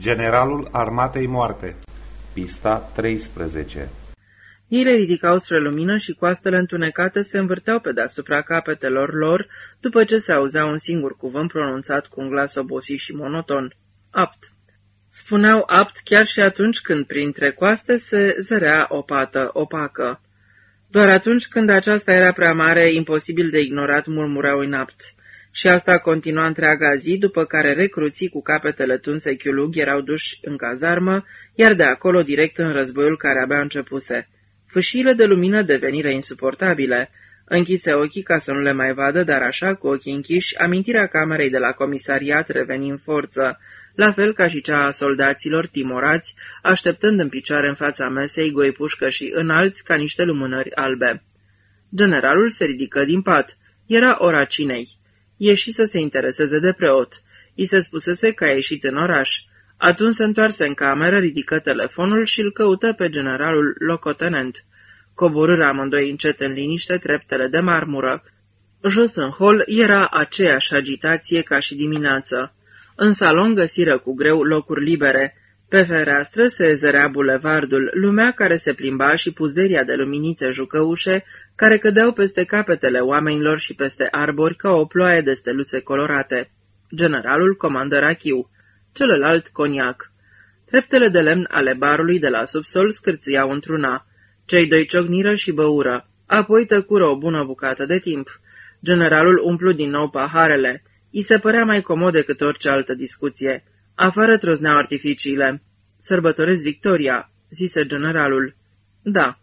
Generalul armatei moarte Pista 13 Ei le ridicau spre lumină și coastele întunecate se învârteau pe deasupra capetelor lor, după ce se auzea un singur cuvânt pronunțat cu un glas obosit și monoton. Apt. Spuneau apt chiar și atunci când printre coaste se zărea o pată opacă. Doar atunci când aceasta era prea mare, imposibil de ignorat, murmurau inapt. Și asta continua întreaga zi, după care recruții cu capetele tunse chiulug erau duși în cazarmă, iar de acolo direct în războiul care abia începuse. Fâșiile de lumină devenire insuportabile. Închise ochii ca să nu le mai vadă, dar așa, cu ochii închiși, amintirea camerei de la comisariat reveni în forță, la fel ca și cea a soldaților timorați, așteptând în picioare în fața mesei goi pușcă și înalți ca niște lumânări albe. Generalul se ridică din pat. Era ora cinei. Ieși să se intereseze de preot. I se spusese că a ieșit în oraș. Atunci se întoarse în cameră, ridică telefonul și îl căută pe generalul locotenent. Coborâre amândoi încet în liniște treptele de marmură. Jos în hol era aceeași agitație ca și dimineață. În salon găsiră cu greu locuri libere. Pe fereastră se zărea bulevardul, lumea care se plimba și puzderia de luminițe jucăușe, care cădeau peste capetele oamenilor și peste arbori ca o ploaie de steluțe colorate. Generalul comandă rachiu, celălalt coniac. Treptele de lemn ale barului de la subsol scârțiau într-una. Cei doi ciocniră și băură. Apoi tăcură o bună bucată de timp. Generalul umplu din nou paharele. I se părea mai comod decât orice altă discuție. Afară trozneau artificiile. Sărbătoresc victoria, zise generalul. Da.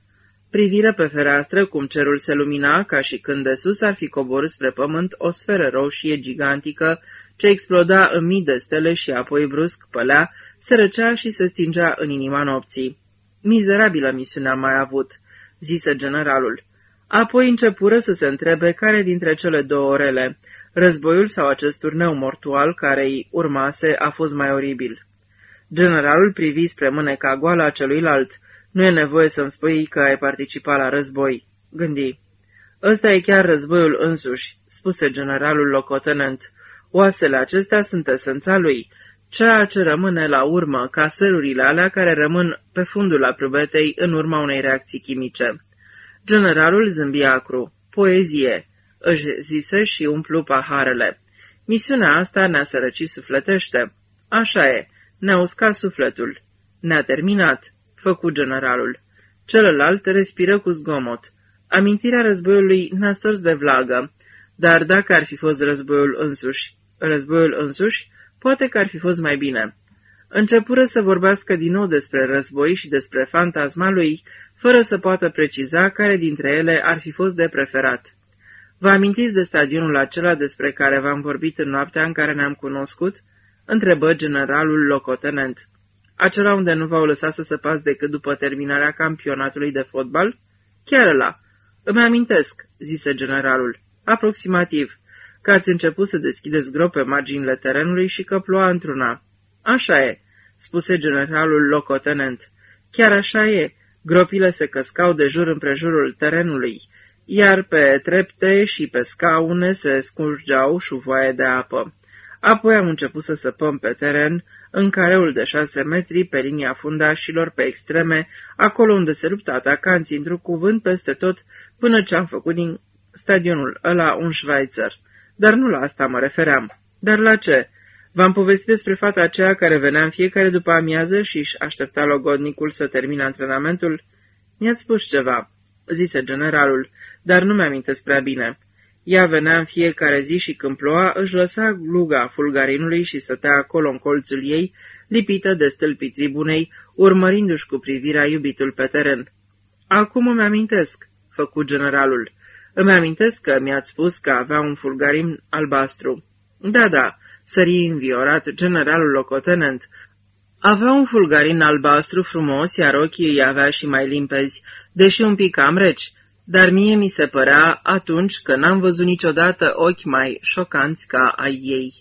Privire pe fereastră cum cerul se lumina, ca și când de sus ar fi coborât spre pământ o sferă roșie gigantică, ce exploda în mii de stele și apoi brusc pălea, se răcea și se stingea în inima nopții. Mizerabilă misiune am mai avut, zise generalul. Apoi începură să se întrebe care dintre cele două orele, Războiul sau acest turneu mortual care îi urmase a fost mai oribil. Generalul privi spre mâneca goală a celuilalt. Nu e nevoie să-mi spui că ai participat la război. Gândi. Ăsta e chiar războiul însuși, spuse generalul locotenent. Oasele acestea sunt esența lui, ceea ce rămâne la urmă, ca sărurile alea care rămân pe fundul aprubetei în urma unei reacții chimice. Generalul zâmbi acru. Poezie își zise și umplu paharele. Misiunea asta ne-a sărăcit sufletește. Așa e, ne-a uscat sufletul. Ne-a terminat, făcu generalul. Celălalt respiră cu zgomot. Amintirea războiului ne-a stors de vlagă, dar dacă ar fi fost războiul însuși, războiul însuși, poate că ar fi fost mai bine. Începură să vorbească din nou despre război și despre fantasma lui, fără să poată preciza care dintre ele ar fi fost de preferat. Vă amintiți de stadionul acela despre care v-am vorbit în noaptea în care ne-am cunoscut?" întrebă generalul locotenent. Acela unde nu v-au lăsat să săpați decât după terminarea campionatului de fotbal? Chiar la. Îmi amintesc, zise generalul, aproximativ, că ați început să deschideți grope marginile terenului și că ploua într-una. Așa e, spuse generalul locotenent. Chiar așa e, gropile se căscau de jur împrejurul terenului iar pe trepte și pe scaune se scurgeau șuvoaie de apă. Apoi am început să săpăm pe teren, în careul de șase metri, pe linia fundașilor, pe extreme, acolo unde se luptă atacanții într-un cuvânt peste tot, până ce am făcut din stadionul ăla un Schweizer. Dar nu la asta mă refeream. Dar la ce? V-am povestit despre fata aceea care venea în fiecare după amiază și își aștepta logodnicul să termine antrenamentul? Mi-ați spus ceva, zise generalul, dar nu mi-amintesc prea bine. Ea venea în fiecare zi și când ploua, își lăsa gluga fulgarinului și stătea acolo în colțul ei, lipită de stâlpii tribunei, urmărindu-și cu privirea iubitul pe teren. Acum îmi amintesc, făcu generalul. Îmi amintesc că mi-ați spus că avea un fulgarin albastru. Da, da, sări înviorat generalul locotenent. Avea un fulgarin albastru frumos, iar ochii îi avea și mai limpezi, deși un pic cam reci dar mie mi se părea atunci că n-am văzut niciodată ochi mai șocanți ca ai ei.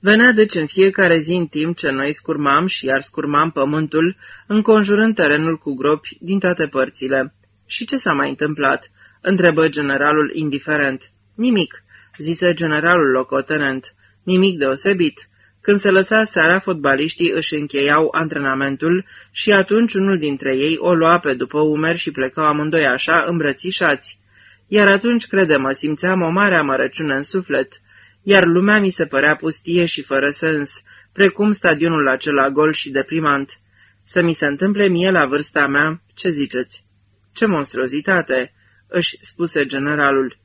Venea deci în fiecare zi în timp ce noi scurmam și iar scurmam pământul, înconjurând terenul cu gropi din toate părțile. Și ce s-a mai întâmplat?" întrebă generalul indiferent. Nimic," zise generalul locotenent. Nimic deosebit. Când se lăsa seara, fotbaliștii își încheiau antrenamentul și atunci unul dintre ei o lua pe după umeri și plecau amândoi așa, îmbrățișați. Iar atunci, crede-mă, simțeam o mare amărăciune în suflet, iar lumea mi se părea pustie și fără sens, precum stadionul acela gol și deprimant. Să mi se întâmple mie la vârsta mea, ce ziceți? Ce monstruozitate!" își spuse generalul.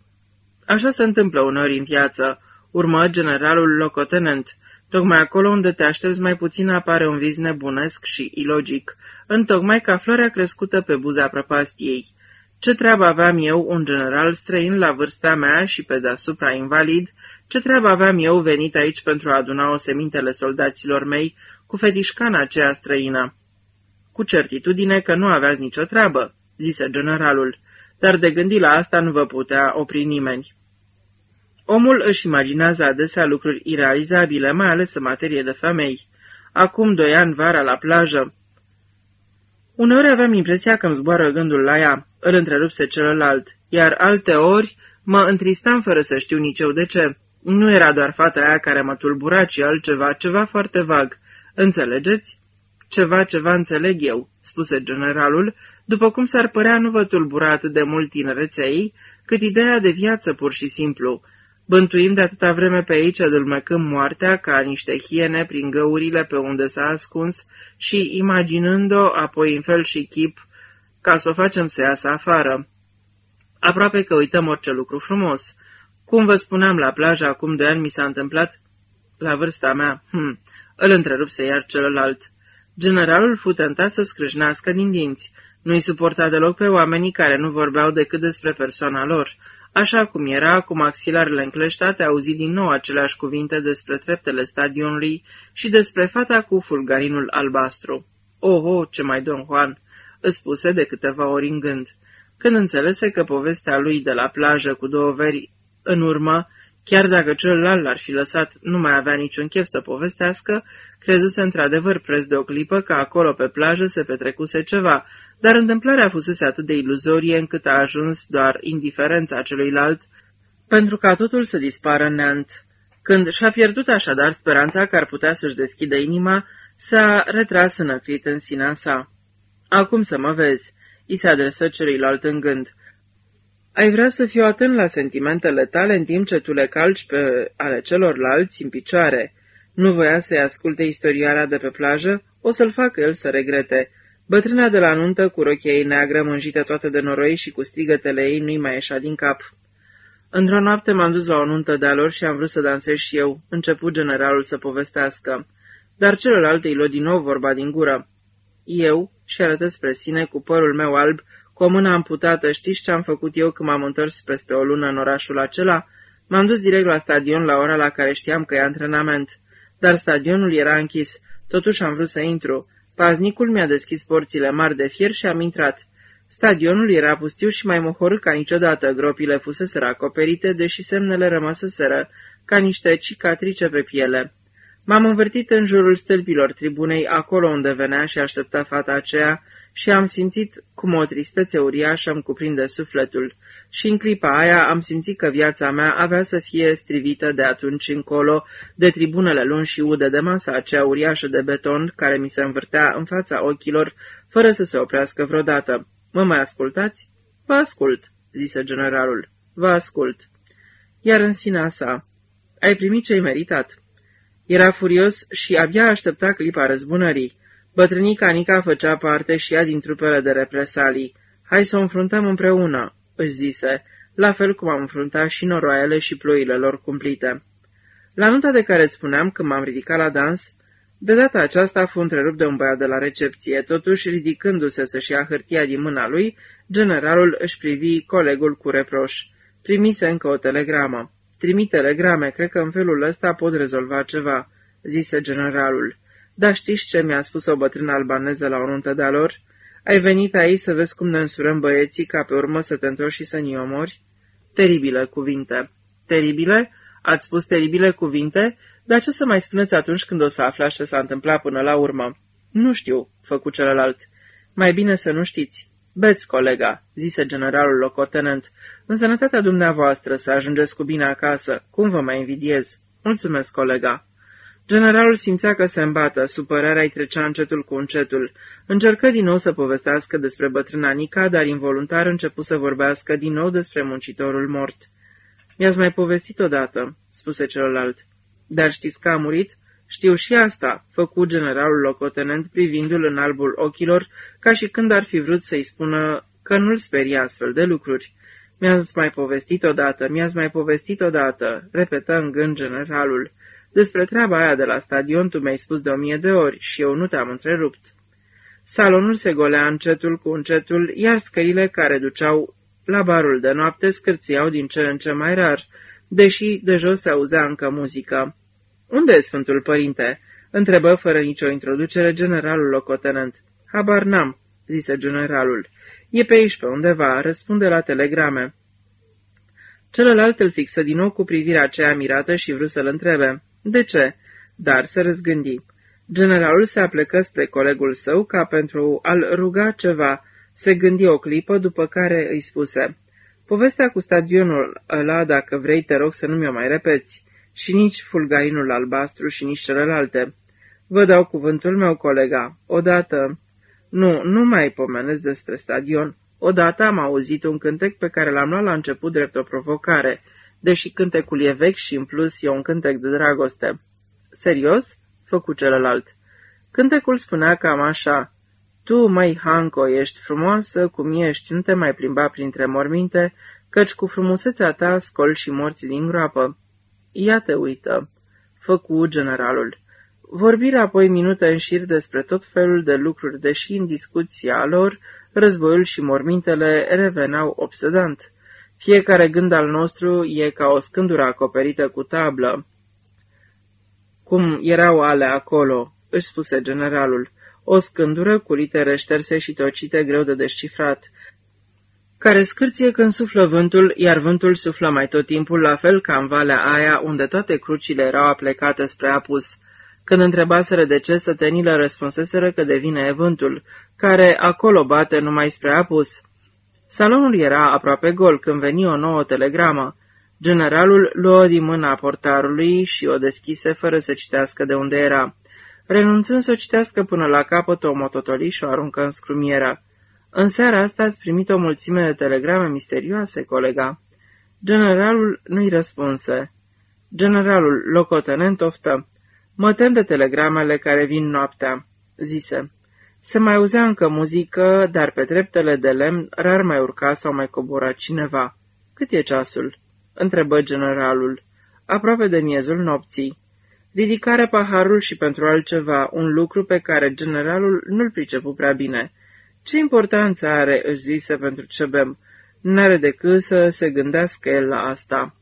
Așa se întâmplă uneori în viață, urmă generalul locotenent. Tocmai acolo unde te aștepți mai puțin apare un vis nebunesc și ilogic, întocmai ca floarea crescută pe buza prăpastiei. Ce treabă aveam eu, un general străin la vârsta mea și pe deasupra invalid, ce treabă aveam eu venit aici pentru a aduna semintele soldaților mei cu fetișcana aceea străină? Cu certitudine că nu aveați nicio treabă, zise generalul, dar de gândi la asta nu vă putea opri nimeni. Omul își imaginează adesea lucruri irealizabile, mai ales în materie de femei. Acum doi ani vara la plajă. Uneori aveam impresia că îmi zboară gândul la ea, îl întrerupse celălalt, iar alte ori mă întristam fără să știu nici eu de ce. Nu era doar fata aia care mă tulbura, ci altceva, ceva foarte vag. Înțelegeți? Ceva, ceva înțeleg eu, spuse generalul, după cum s-ar părea nu vă tulbura atât de mult tinerețea ei, cât ideea de viață pur și simplu. Bântuim de atâta vreme pe aici, dulmecăm moartea ca niște hiene prin găurile pe unde s-a ascuns și imaginând-o apoi în fel și chip ca să o facem să iasă afară. Aproape că uităm orice lucru frumos. Cum vă spuneam la plajă acum de ani mi s-a întâmplat la vârsta mea, hm, îl întrerupse iar celălalt. Generalul fu tentat să scrâșnească din dinți. Nu-i suporta deloc pe oamenii care nu vorbeau decât despre persoana lor. Așa cum era, cu maxilarele încleștate, auzi din nou aceleași cuvinte despre treptele stadionului și despre fata cu fulgarinul albastru. Oho, ce mai Don Juan!" îți spuse de câteva ori în gând. Când înțelese că povestea lui de la plajă cu două veri în urmă, chiar dacă celălalt l-ar fi lăsat, nu mai avea niciun chef să povestească, crezuse într-adevăr preț de o clipă că acolo pe plajă se petrecuse ceva, dar întâmplarea fusese atât de iluzorie încât a ajuns doar indiferența celuilalt, pentru ca totul să dispară în neant. Când și-a pierdut așadar speranța că ar putea să-și deschidă inima, s-a retras înăcrit în sinea sa. Acum să mă vezi, i se adresă celuilalt în gând. Ai vrea să fiu atent la sentimentele tale în timp ce tu le calci pe ale celorlalți în picioare. Nu voia să-i asculte istorioara de pe plajă, o să-l facă el să regrete. Bătrâna de la nuntă, cu rochia ei neagră, mânjită toată de noroi și cu strigătele ei, nu-i mai ieșa din cap. Într-o noapte m-am dus la o nuntă de-a lor și am vrut să dansez și eu, început generalul să povestească. Dar celălalt îi luă din nou vorba din gură. Eu, și arătă spre sine, cu părul meu alb, cu o mână amputată, știți ce am făcut eu când m-am întors peste o lună în orașul acela? M-am dus direct la stadion la ora la care știam că e antrenament. Dar stadionul era închis, totuși am vrut să intru. Paznicul mi-a deschis porțile mari de fier și am intrat. Stadionul era pustiu și mai mohorât ca niciodată, gropile fuseseră acoperite, deși semnele rămăseseră, ca niște cicatrice pe piele. M-am învârtit în jurul stâlpilor tribunei, acolo unde venea și aștepta fata aceea, și am simțit cum o tristețe uriașă îmi cuprinde sufletul. Și în clipa aia am simțit că viața mea avea să fie strivită de atunci încolo de tribunele lungi și ude de masa aceea uriașă de beton care mi se învârtea în fața ochilor, fără să se oprească vreodată. Mă mai ascultați? Vă ascult, zise generalul. Vă ascult. Iar în sinea sa, ai primit ce-ai meritat. Era furios și abia aștepta clipa răzbunării. Bătrânica Nica făcea parte și ea din trupele de represalii. Hai să o înfruntăm împreună, își zise, la fel cum am înfruntat și noroaiele și ploile lor cumplite. La nota de care îți spuneam când m-am ridicat la dans, de data aceasta a fost întrerupt de un băiat de la recepție, totuși ridicându-se să-și ia hârtia din mâna lui, generalul își privi colegul cu reproș. Primise încă o telegramă. Trimit telegrame, cred că în felul ăsta pot rezolva ceva, zise generalul. Da, știți ce mi-a spus o bătrână albaneză la o nuntă de-a lor? Ai venit aici să vezi cum ne însurăm băieții ca pe urmă să te întorci și să ni omori? Teribile cuvinte. Teribile? Ați spus teribile cuvinte? Dar ce să mai spuneți atunci când o să aflați ce s-a întâmplat până la urmă? Nu știu, făcu celălalt. Mai bine să nu știți. Beți, colega, zise generalul locotenent, în sănătatea dumneavoastră să ajungeți cu bine acasă. Cum vă mai invidiez? Mulțumesc, colega. Generalul simțea că se îmbată, supărarea îi trecea încetul cu încetul. Încercă din nou să povestească despre bătrâna Nica, dar involuntar început să vorbească din nou despre muncitorul mort. Mi-ați mai povestit odată," spuse celălalt. Dar știți că a murit?" Știu și asta," făcu generalul locotenent privindu-l în albul ochilor, ca și când ar fi vrut să-i spună că nu-l speria astfel de lucruri. Mi-ați mai povestit odată, mi-ați mai povestit odată," repetă în gând generalul. Despre treaba aia de la stadion tu mi-ai spus de o mie de ori și eu nu te-am întrerupt." Salonul se golea încetul cu încetul, iar scările care duceau la barul de noapte scârțiau din ce în ce mai rar, deși de jos se auzea încă muzică. Unde e Sfântul Părinte?" întrebă fără nicio introducere generalul locotenent. Habar n-am," zise generalul. E pe aici pe undeva, răspunde la telegrame." Celălalt îl fixă din nou cu privirea aceea mirată și vrut să-l întrebe. De ce?" Dar se răzgândi. Generalul se aplecă spre colegul său ca pentru a-l ruga ceva. Se gândi o clipă, după care îi spuse. Povestea cu stadionul ăla, dacă vrei, te rog să nu mi-o mai repeți. Și nici fulgarinul albastru și nici celelalte. Vă dau cuvântul meu, colega. Odată... Nu, nu mai pomenesc despre stadion. Odată am auzit un cântec pe care l-am luat la început drept o provocare, deși cântecul e vechi și în plus e un cântec de dragoste. Serios? Făcu celălalt. Cântecul spunea cam așa. Tu, măi, Hanco, ești frumoasă cum ești, nu te mai plimba printre morminte, căci cu frumusețea ta scol și morți din groapă. Ia te uită, făcu generalul. Vorbirea apoi minute în șir despre tot felul de lucruri, deși în discuția lor, războiul și mormintele reveneau obsedant. Fiecare gând al nostru e ca o scândură acoperită cu tablă. Cum erau ale acolo, își spuse generalul, o scândură cu litere șterse și tocite greu de descifrat, care scârție când suflă vântul, iar vântul suflă mai tot timpul, la fel ca în valea aia unde toate crucile erau aplecate spre apus. Când întrebaseră de ce, sătenile răspunseseră că devine vântul, care acolo bate numai spre apus. Salonul era aproape gol când veni o nouă telegramă. Generalul luă din mâna portarului și o deschise fără să citească de unde era. Renunțând să o citească până la capăt, o mototoliș și o aruncă în scrumiera. În seara asta ați primit o mulțime de telegrame misterioase, colega." Generalul nu-i răspunse. Generalul, locotenent, oftă. Mă tem de telegramele care vin noaptea," zise. Se mai auzea încă muzică, dar pe treptele de lemn rar mai urca sau mai cobora cineva. Cât e ceasul?" întrebă generalul. Aproape de miezul nopții. Ridicare paharul și pentru altceva, un lucru pe care generalul nu-l pricepu prea bine. Ce importanță are, își zise pentru ce bem. N-are decât să se gândească el la asta.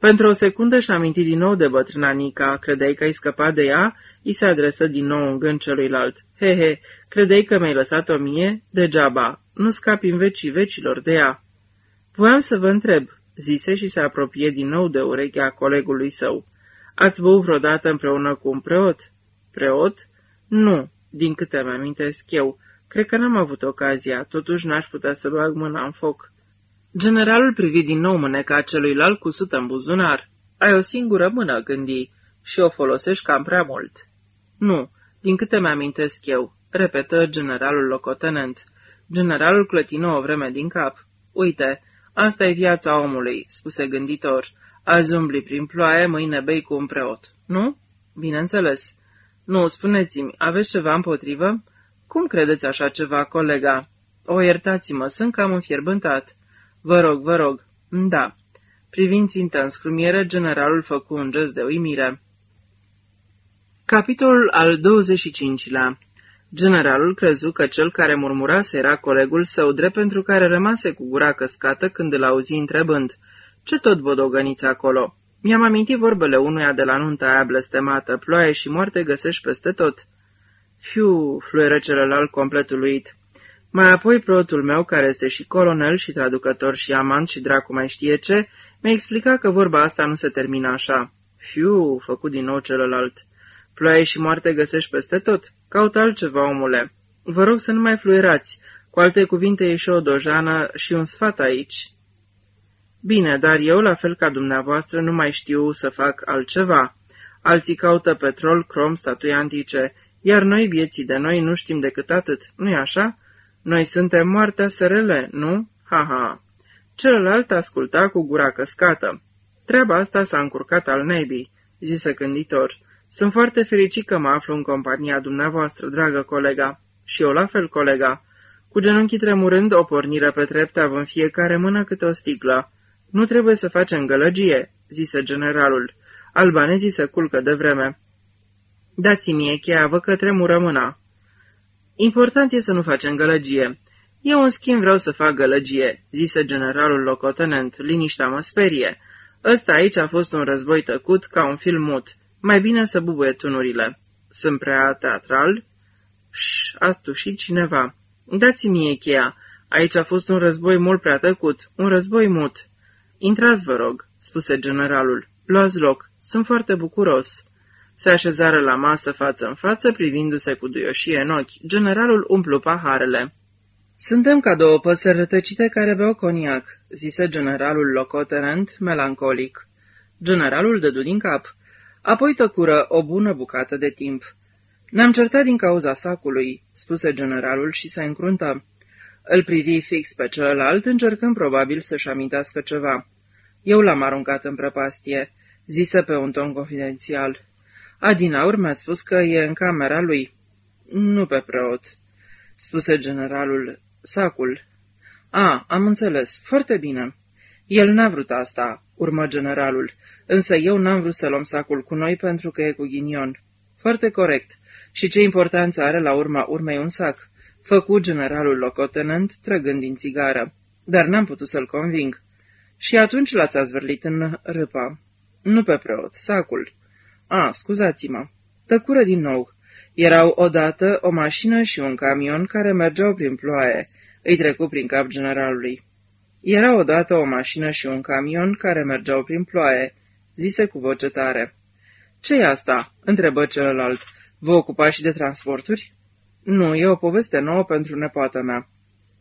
Pentru o secundă și-a amintit din nou de bătrâna Nica, credeai că ai scăpat de ea? I se adresă din nou în gând celuilalt. He, he, credeai că mi-ai lăsat-o mie? Degeaba, nu scapi în vecii vecilor de ea. Voiam să vă întreb, zise și se apropie din nou de urechea colegului său. Ați băut vreodată împreună cu un preot? Preot? Nu, din câte mi amintesc eu. Cred că n-am avut ocazia, totuși n-aș putea să bag mâna în foc. Generalul privi din nou mâneca celuilalt cu sută în buzunar. Ai o singură mână, gândi, și o folosești cam prea mult. Nu, din câte mi-amintesc eu, repetă generalul locotenent. Generalul clătină o vreme din cap. Uite, asta e viața omului, spuse gânditor. Azi umbli prin ploaie, mâine bei cu un preot. Nu? Bineînțeles. Nu, spuneți-mi, aveți ceva împotrivă? Cum credeți așa ceva, colega? O, iertați-mă, sunt cam înfierbântat. Vă rog, vă rog. Da. Privind țintă în scrumiere, generalul făcu un gest de uimire. Capitolul al 25-lea Generalul crezu că cel care murmurase era colegul său, drept pentru care rămase cu gura căscată când îl auzi întrebând, Ce tot bodogăniți acolo?" Mi-am amintit vorbele unuia de la nunta aia blestemată, ploaie și moarte găsești peste tot." Fiu, fluieră celălalt complet uluit. Mai apoi preotul meu, care este și colonel și traducător și amant și dracu mai știe ce, mi-a explicat că vorba asta nu se termină așa. Fiu, făcut din nou celălalt. Ploaie și moarte găsești peste tot. Caută altceva, omule. Vă rog să nu mai fluierați. Cu alte cuvinte e și o dojană și un sfat aici. Bine, dar eu, la fel ca dumneavoastră, nu mai știu să fac altceva. Alții caută petrol, crom, statui antice, iar noi, vieții de noi, nu știm decât atât, nu-i așa? Noi suntem moartea SRL, nu? Ha-ha! Celălalt asculta cu gura căscată. Treaba asta s-a încurcat al neibii, zise gânditor. Sunt foarte fericit că mă aflu în compania dumneavoastră, dragă colega. Și eu la fel, colega. Cu genunchii tremurând, o pornire pe trepte, având fiecare mână câte o sticlă. Nu trebuie să facem gălăgie, zise generalul. Albanezii se culcă de vreme. Dați-mi cheia, vă că tremură mâna. Important e să nu facem gălăgie. Eu, în schimb, vreau să fac gălăgie, zise generalul locotenent. Liniștea mă sperie. Ăsta aici a fost un război tăcut ca un film mut. Mai bine să bubuie tunurile. Sunt prea teatral? Ș, a tușit cineva. Dați-mi cheia. Aici a fost un război mult prea tăcut, un război mut. Intrați, vă rog, spuse generalul. Luați loc. Sunt foarte bucuros. Se așezară la masă față în față, privindu-se cu duioșie în ochi. Generalul umplu paharele. Suntem ca două păsări rătăcite care beau coniac, zise generalul locotenent, melancolic. Generalul dădu din cap. Apoi tăcură o bună bucată de timp. Ne-am certat din cauza sacului, spuse generalul și se încruntă. Îl privi fix pe celălalt, încercând probabil să-și amintească ceva. Eu l-am aruncat în prăpastie, zise pe un ton confidențial. Adinaur mi-a spus că e în camera lui. Nu pe preot, spuse generalul. Sacul. A, am înțeles. Foarte bine. El n-a vrut asta, urmă generalul, însă eu n-am vrut să luăm sacul cu noi pentru că e cu ghinion. Foarte corect. Și ce importanță are la urma urmei un sac? Făcu generalul locotenent, trăgând din țigară. Dar n-am putut să-l conving. Și atunci l-ați azvârlit în râpa. Nu pe preot, sacul. A, scuzați-mă. Tăcură din nou. Erau odată o mașină și un camion care mergeau prin ploaie. Îi trecu prin cap generalului. Era odată o mașină și un camion care mergeau prin ploaie, zise cu voce tare. ce e asta?" întrebă celălalt. Vă ocupați și de transporturi?" Nu, e o poveste nouă pentru nepoată mea."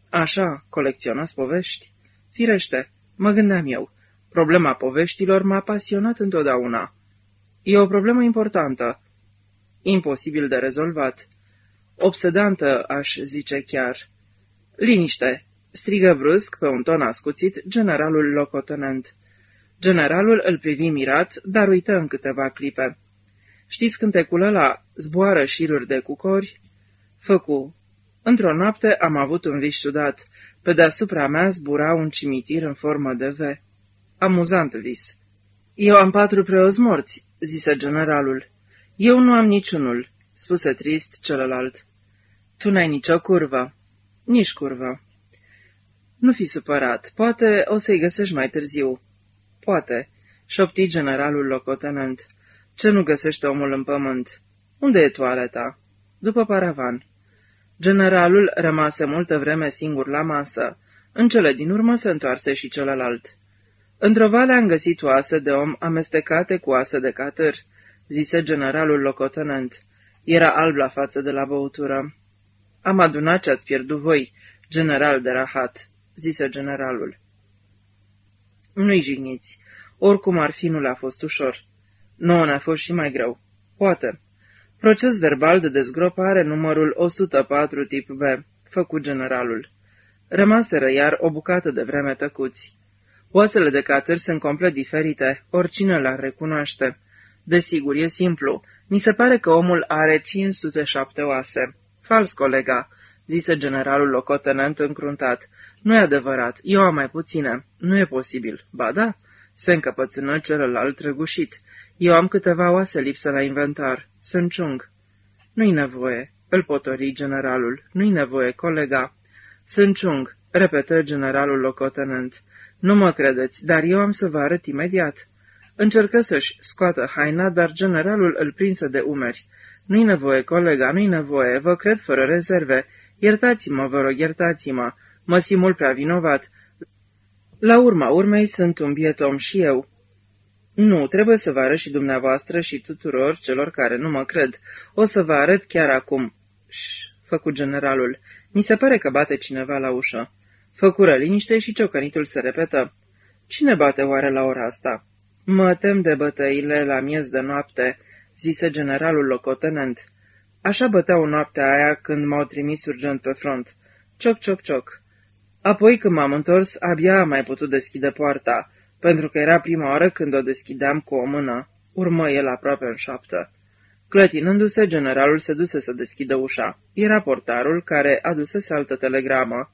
Așa, colecționați povești?" Firește, mă gândeam eu. Problema poveștilor m-a pasionat întotdeauna." E o problemă importantă. Imposibil de rezolvat. Obsedantă, aș zice chiar. Liniște, strigă brusc, pe un ton ascuțit, generalul locotenent. Generalul îl privi mirat, dar uită în câteva clipe. Știți cântecul ăla, zboară șiruri de cucori? Făcu. Într-o noapte am avut un vis ciudat. Pe deasupra mea zbura un cimitir în formă de V. Amuzant vis. Eu am patru preoți morți, zise generalul. Eu nu am niciunul, spuse trist celălalt. Tu n-ai nicio curvă. Nici curvă. Nu fi supărat, poate o să-i găsești mai târziu. Poate, șopti generalul locotenent. Ce nu găsește omul în pământ? Unde e toaleta? După paravan. Generalul rămase multă vreme singur la masă. În cele din urmă se întoarse și celălalt. Într-o vale am găsit oase de om amestecate cu oase de catâr, zise generalul locotenent. Era alb la față de la băutură. Am adunat ce ați pierdut voi, general de rahat, zise generalul. Nu-i jigniți. Oricum ar fi, nu le-a fost ușor. Nouă ne-a fost și mai greu. Poate. Proces verbal de dezgropare numărul 104 tip B, făcut generalul. Rămaseră iar o bucată de vreme tăcuți. Oasele de catâr sunt complet diferite, oricine le-ar recunoaște. Desigur, e simplu. Mi se pare că omul are 507 oase. Fals, colega, zise generalul locotenent încruntat. Nu e adevărat, eu am mai puține. Nu e posibil. Ba da, se încăpățână celălalt răgușit. Eu am câteva oase lipsă la inventar. Sunt ciung. Nu-i nevoie, îl potori generalul. Nu-i nevoie, colega. Sunt ciung, repetă generalul locotenent. Nu mă credeți, dar eu am să vă arăt imediat. Încercă să-și scoată haina, dar generalul îl prinse de umeri. Nu-i nevoie, colega, nu-i nevoie, vă cred fără rezerve. Iertați-mă, vă rog, iertați-mă. Mă simt mult prea vinovat. La urma urmei sunt un biet om și eu. Nu, trebuie să vă arăt și dumneavoastră și tuturor celor care nu mă cred. O să vă arăt chiar acum. Ș, făcut generalul. Mi se pare că bate cineva la ușă. Făcură liniște și ciocănitul se repetă. Cine bate oare la ora asta? Mă tem de bătăile la miez de noapte, zise generalul locotenent. Așa băteau noaptea aia când m-au trimis urgent pe front. Cioc, cioc, cioc. Apoi, când m-am întors, abia am mai putut deschide poarta, pentru că era prima oară când o deschideam cu o mână. Urmă el aproape în șoaptă. Clătinându-se, generalul se duse să deschidă ușa. Era portarul care adusese altă telegramă.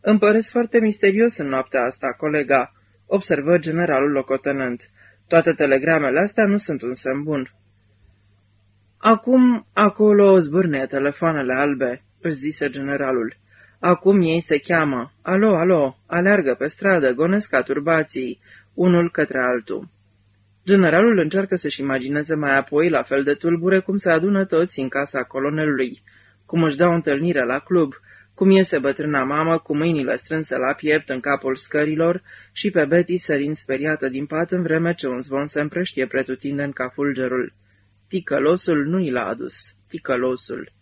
Îmi păresc foarte misterios în noaptea asta, colega, observă generalul locotenent. Toate telegramele astea nu sunt un semn bun. Acum, acolo zbârne telefoanele albe, își zise generalul. Acum ei se cheamă. Alo, alo, aleargă pe stradă, gonesc ca turbații, unul către altul. Generalul încearcă să-și imagineze mai apoi, la fel de tulbure, cum se adună toți în casa colonelului, cum își dau întâlnire la club, cum iese bătrâna mamă cu mâinile strânse la piept în capul scărilor și pe Betty sărind speriată din pat în vreme ce un zvon se împrăștie pretutindeni ca fulgerul. Ticălosul nu i l-a adus, ticălosul.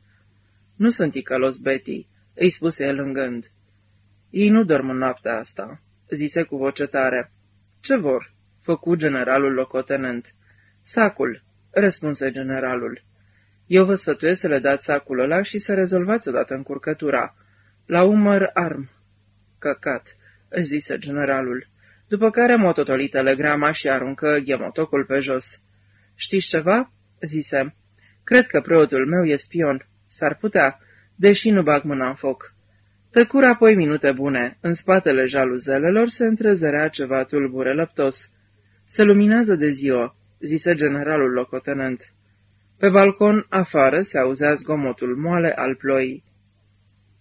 Nu sunt ticălos, Betty, îi spuse el în gând. Ei nu dorm în noaptea asta, zise cu voce tare. Ce vor? făcu generalul locotenent. Sacul, răspunse generalul. Eu vă sfătuiesc să le dați sacul ăla și să rezolvați odată încurcătura. La umăr arm. Căcat, își zise generalul, după care mototoli telegrama și aruncă ghemotocul pe jos. Știți ceva?" zise. Cred că preotul meu e spion. S-ar putea, deși nu bag mâna în foc." Tăcură apoi minute bune. În spatele jaluzelelor se întrezărea ceva tulbure lăptos. Se luminează de ziua," zise generalul locotenent. Pe balcon, afară, se auzea zgomotul moale al ploii.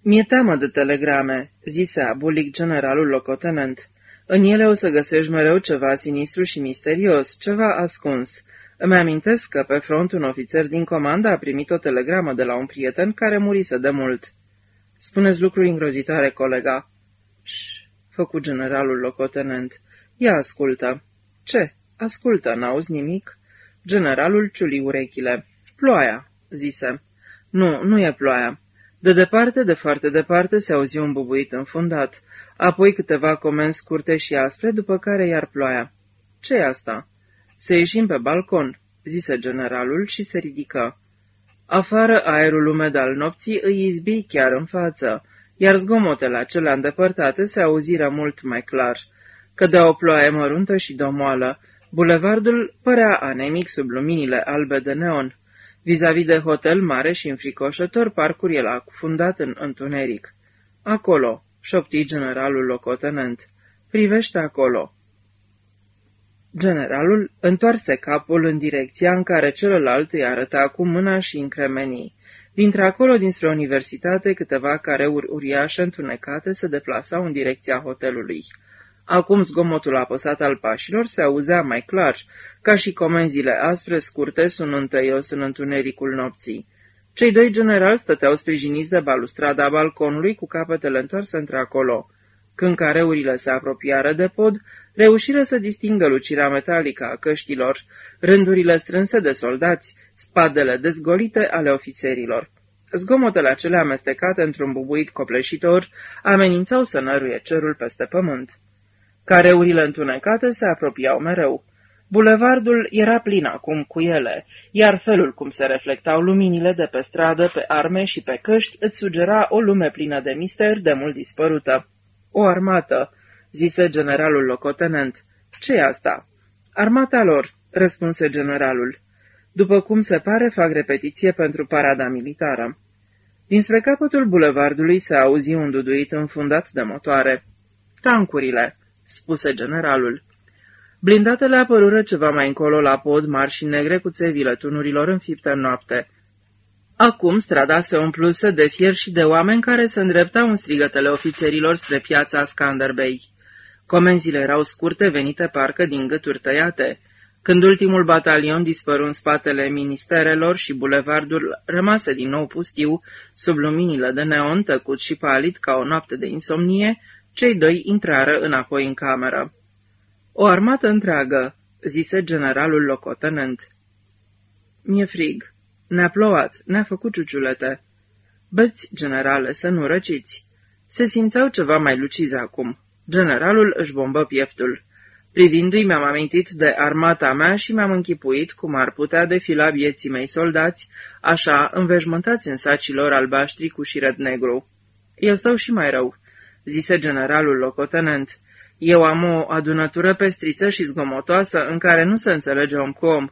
Mi-e teamă de telegrame," zise abulic generalul locotenent. În ele o să găsești mereu ceva sinistru și misterios, ceva ascuns. Îmi amintesc că pe front un ofițer din comandă a primit o telegramă de la un prieten care murise de mult. Spuneți lucruri îngrozitoare, colega." Ș, făcu generalul locotenent. Ia ascultă." Ce? Ascultă, n-auzi nimic?" Generalul ciuli urechile. Ploaia," zise. Nu, nu e ploaia." De departe, de foarte departe, se auzi un bubuit înfundat, apoi câteva comenzi scurte și aspre, după care iar ploaia. ce e asta?" Să ieșim pe balcon," zise generalul și se ridică. Afară, aerul umed al nopții îi izbi chiar în față, iar zgomotele acelea îndepărtate se auziră mult mai clar. Cădea o ploaie măruntă și domoală. Bulevardul părea anemic sub luminile albe de neon. Vis-a-vis -vis de hotel mare și înfricoșător, parcur el acufundat în întuneric. Acolo, șopti generalul locotenent. Privește acolo. Generalul întoarse capul în direcția în care celălalt îi arăta cu mâna și încremenii. Dintre acolo, dinspre universitate, câteva careuri uriașe întunecate se deplasau în direcția hotelului. Acum zgomotul apăsat al pașilor se auzea mai clar, ca și comenzile aspre scurte sunând tăios în întunericul nopții. Cei doi generali stăteau sprijiniți de balustrada balconului cu capetele întoarse într-acolo. Când careurile se apropiară de pod, reușiră să distingă lucirea metalică a căștilor, rândurile strânse de soldați, spadele dezgolite ale ofițerilor. Zgomotele acelea amestecate într-un bubuit copleșitor amenințau să năruie cerul peste pământ. Careurile întunecate se apropiau mereu. Bulevardul era plin acum cu ele, iar felul cum se reflectau luminile de pe stradă, pe arme și pe căști îți sugera o lume plină de mister de mult dispărută. O armată, zise generalul locotenent. ce e asta? Armata lor, răspunse generalul. După cum se pare, fac repetiție pentru parada militară. Dinspre capătul bulevardului se auzi un duduit înfundat de motoare. Tancurile, spuse generalul. Blindatele apărură ceva mai încolo la pod mari și negre cu țevile tunurilor înfipte în noapte. Acum strada se umpluse de fier și de oameni care se îndreptau în strigătele ofițerilor spre piața Scanderbei. Comenzile erau scurte, venite parcă din gâturi tăiate. Când ultimul batalion dispăru în spatele ministerelor și bulevardul rămase din nou pustiu, sub luminile de neon tăcut și palid ca o noapte de insomnie, cei doi intrară înapoi în cameră. O armată întreagă, zise generalul locotenent. Mi-e frig. Ne-a plouat, ne-a făcut ciuciulete. Băți, generale, să nu răciți. Se simțeau ceva mai lucizi acum. Generalul își bombă pieptul. Privindu-i mi-am amintit de armata mea și mi-am închipuit cum ar putea defila vieții mei soldați, așa înveșmântați în sacilor albaștri cu șiret negru. Eu stau și mai rău, zise generalul locotenent. Eu am o adunătură pestriță și zgomotoasă în care nu se înțelege om cu om.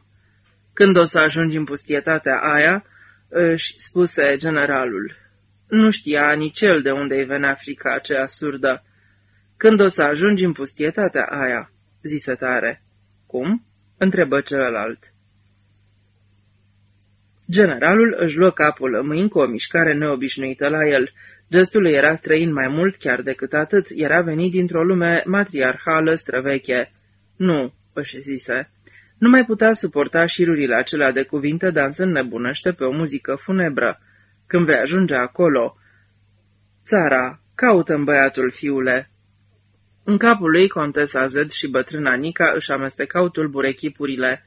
Când o să ajungi în pustietatea aia, își spuse generalul. Nu știa nici el de unde-i venea frica aceea surdă. Când o să ajungi în pustietatea aia, zise tare. Cum? întrebă celălalt. Generalul își luă capul în mâini cu o mișcare neobișnuită la el. Gestul era străin mai mult chiar decât atât, era venit dintr-o lume matriarhală străveche. Nu, își zise. Nu mai putea suporta șirurile acelea de cuvinte dansând nebunește pe o muzică funebră. Când vei ajunge acolo... Țara, caută-mi băiatul, fiule. În capul lui Contesa Zed și bătrâna Nica își amestecau tulbure chipurile.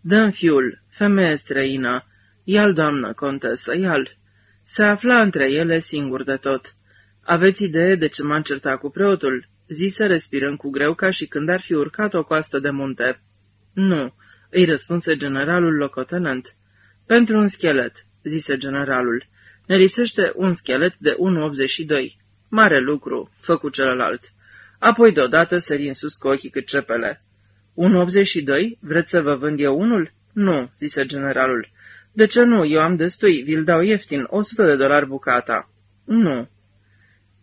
Dă-mi fiul, femeie străină, ia-l, doamnă, contesă, ia-l. Se afla între ele singur de tot. Aveți idee de ce m-am certat cu preotul? Zise respirând cu greu ca și când ar fi urcat o coastă de munte. Nu, îi răspunse generalul locotenent. Pentru un schelet, zise generalul. Ne lipsește un schelet de 1,82. Mare lucru, făcu celălalt. Apoi deodată sări în sus cu ochii cât cepele. 1,82? Vreți să vă vând eu unul? Nu, zise generalul. De ce nu? Eu am destui, vi-l dau ieftin, 100 de dolari bucata. Nu.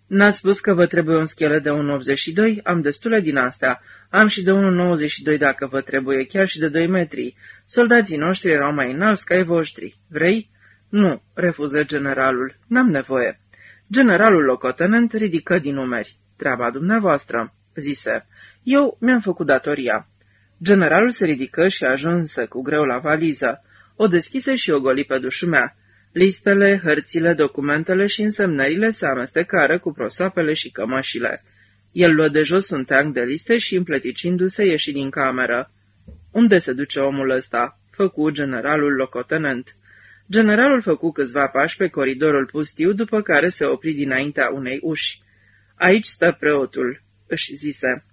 N-ați spus că vă trebuie un schelet de 1,82? Am destule din astea. Am și de 1,92 dacă vă trebuie, chiar și de 2 metri. Soldații noștri erau mai înalți ca ai voștri. Vrei? Nu, refuză generalul. N-am nevoie. Generalul locotenent ridică din numeri. Treaba dumneavoastră, zise. Eu mi-am făcut datoria. Generalul se ridică și ajunse cu greu la valiză. O deschise și o goli pe dușumea. Listele, hărțile, documentele și însemnările se amestecară cu prosoapele și cămășile. El luă de jos un teanc de liste și, împleticindu-se, ieși din cameră. Unde se duce omul ăsta?" făcu generalul locotenent. Generalul făcu câțiva pași pe coridorul pustiu, după care se opri dinaintea unei uși. Aici stă preotul," își zise.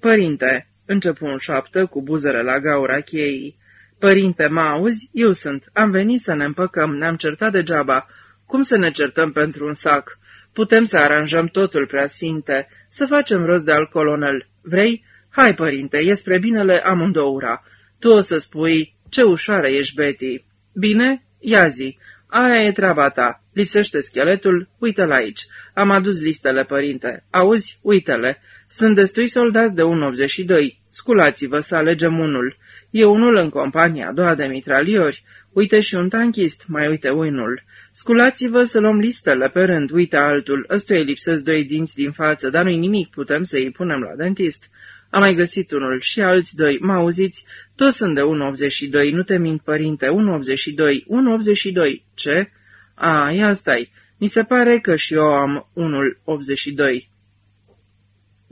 Părinte," începu un șoaptă cu buzele la gaura cheii. Părinte, mă auzi? Eu sunt. Am venit să ne împăcăm, ne-am certat degeaba. Cum să ne certăm pentru un sac? Putem să aranjăm totul, preasfinte, să facem rost de al colonel. Vrei? Hai, părinte, e spre binele amândouăra. Tu o să spui, ce ușoară ești, Betty. Bine? Ia zi. Aia e treaba ta. Lipsește scheletul? Uite-l aici. Am adus listele, părinte. Auzi? Uite-le. Sunt destui soldați de 1,82. Sculați-vă să alegem unul. E unul în compania a doua de mitraliori. Uite și un tanchist, mai uite unul. Sculați-vă să luăm listele pe rând, uite altul, ăstuia îi lipsesc doi dinți din față, dar nu-i nimic, putem să-i punem la dentist. Am mai găsit unul și alți doi, mă auziți? Toți sunt de 1,82, nu te mint, părinte, 1,82, 1,82. Ce? A, ia stai, mi se pare că și eu am 1,82.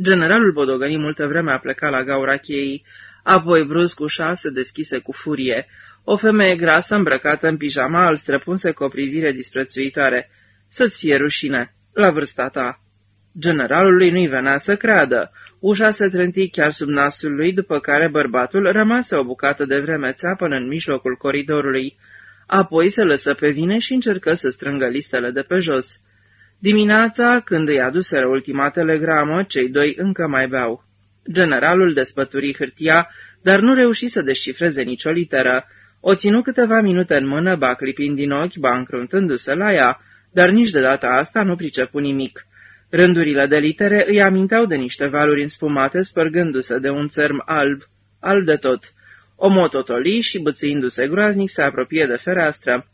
Generalul Bodogăni multă vreme a plecat la gaura cheii, apoi brusc ușa se deschise cu furie. O femeie grasă îmbrăcată în pijama îl străpunse cu o privire disprețuitoare. Să-ți fie rușine, la vârsta ta. Generalului nu-i venea să creadă. Ușa se trânti chiar sub nasul lui, după care bărbatul rămase o bucată de vreme țeapăn în mijlocul coridorului. Apoi se lăsă pe vine și încercă să strângă listele de pe jos. Dimineața, când îi aduseră ultima telegramă, cei doi încă mai beau. Generalul despături hârtia, dar nu reuși să descifreze nicio literă. O ținu câteva minute în mână, ba clipind din ochi, ba încruntându-se la ea, dar nici de data asta nu pricepu nimic. Rândurile de litere îi aminteau de niște valuri înspumate, spărgându-se de un țărm alb, alb de tot. O mototoli și, bățâindu-se groaznic, se apropie de fereastră.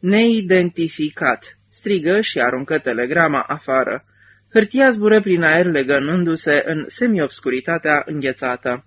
Neidentificat, strigă și aruncă telegrama afară. Hârtia zbură prin aer legănându-se în semiobscuritatea înghețată.